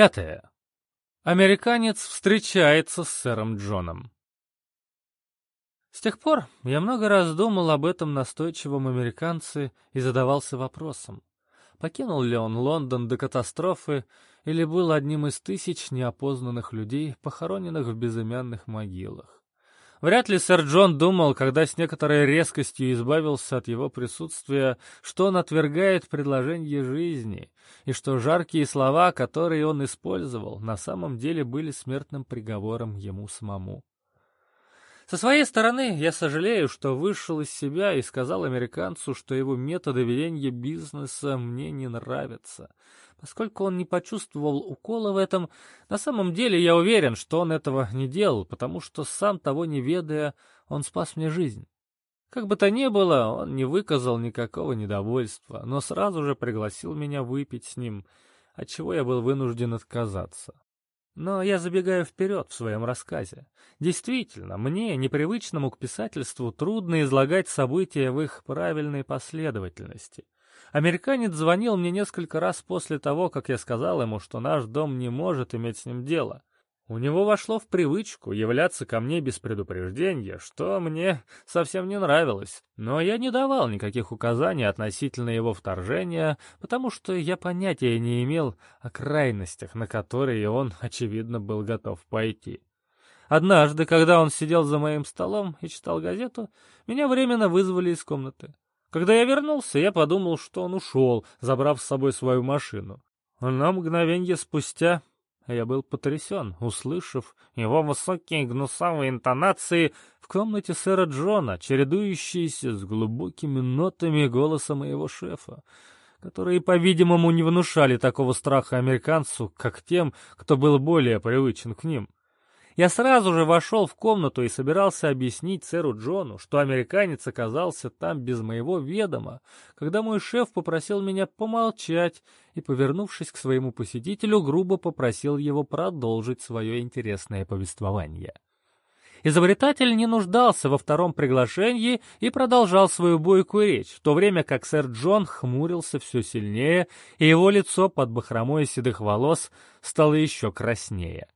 Пятое. Американец встречается с сэром Джоном. С тех пор я много раз думал об этом настойчивом американце и задавался вопросом, покинул ли он Лондон до катастрофы или был одним из тысяч неопознанных людей, похороненных в безымянных могилах. Вряд ли сэр Джон думал, когда с некоторой резкостью избавился от его присутствия, что он отвергает предложение жизни, и что жаркие слова, которые он использовал, на самом деле были смертным приговором ему самому. Со своей стороны, я сожалею, что вышел из себя и сказал американцу, что его методы ведения бизнеса мне не нравятся. Поскольку он не почувствовал укола в этом, на самом деле я уверен, что он этого не делал, потому что сам того не ведая, он спас мне жизнь. Как бы то ни было, он не выказал никакого недовольства, но сразу же пригласил меня выпить с ним, от чего я был вынужден отказаться. Но я забегаю вперед в своем рассказе. Действительно, мне, непривычному к писательству, трудно излагать события в их правильной последовательности. Американец звонил мне несколько раз после того, как я сказал ему, что наш дом не может иметь с ним дело. У него вошло в привычку являться ко мне без предупреждения, что мне совсем не нравилось. Но я не давал никаких указаний относительно его вторжения, потому что я понятия не имел о крайностях, на которые он, очевидно, был готов пойти. Однажды, когда он сидел за моим столом и читал газету, меня временно вызвали из комнаты. Когда я вернулся, я подумал, что он ушел, забрав с собой свою машину. Но мгновенье спустя я был потрясен, услышав его высокие гнусавые интонации в комнате сэра Джона, чередующиеся с глубокими нотами голоса моего шефа, которые, по-видимому, не внушали такого страха американцу, как тем, кто был более привычен к ним. Я сразу же вошел в комнату и собирался объяснить сэру Джону, что американец оказался там без моего ведома, когда мой шеф попросил меня помолчать и, повернувшись к своему посетителю, грубо попросил его продолжить свое интересное повествование. Изобретатель не нуждался во втором приглашении и продолжал свою бойкую речь, в то время как сэр Джон хмурился все сильнее, и его лицо под бахромой седых волос стало еще краснее.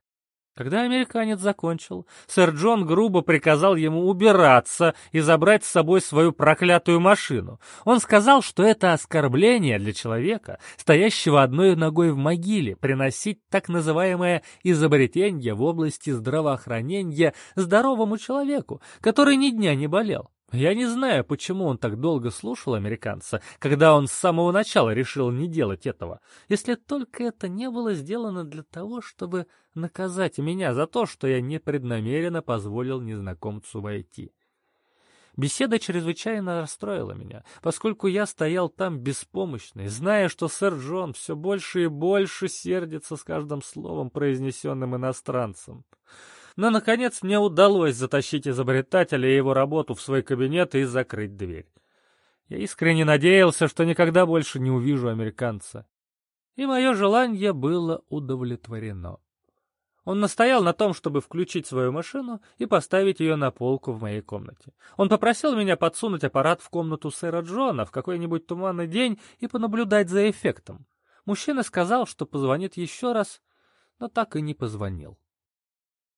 Когда американец закончил, сэр Джон грубо приказал ему убираться и забрать с собой свою проклятую машину. Он сказал, что это оскорбление для человека, стоящего одной ногой в могиле, приносить так называемое изобретение в области здравоохранения здоровому человеку, который ни дня не болел. Я не знаю, почему он так долго слушал американца, когда он с самого начала решил не делать этого, если только это не было сделано для того, чтобы наказать меня за то, что я непреднамеренно позволил незнакомцу войти. Беседа чрезвычайно расстроила меня, поскольку я стоял там беспомощный, зная, что сэр Джон все больше и больше сердится с каждым словом, произнесенным иностранцем но, наконец, мне удалось затащить изобретателя и его работу в свой кабинет и закрыть дверь. Я искренне надеялся, что никогда больше не увижу американца. И мое желание было удовлетворено. Он настоял на том, чтобы включить свою машину и поставить ее на полку в моей комнате. Он попросил меня подсунуть аппарат в комнату сэра Джона в какой-нибудь туманный день и понаблюдать за эффектом. Мужчина сказал, что позвонит еще раз, но так и не позвонил.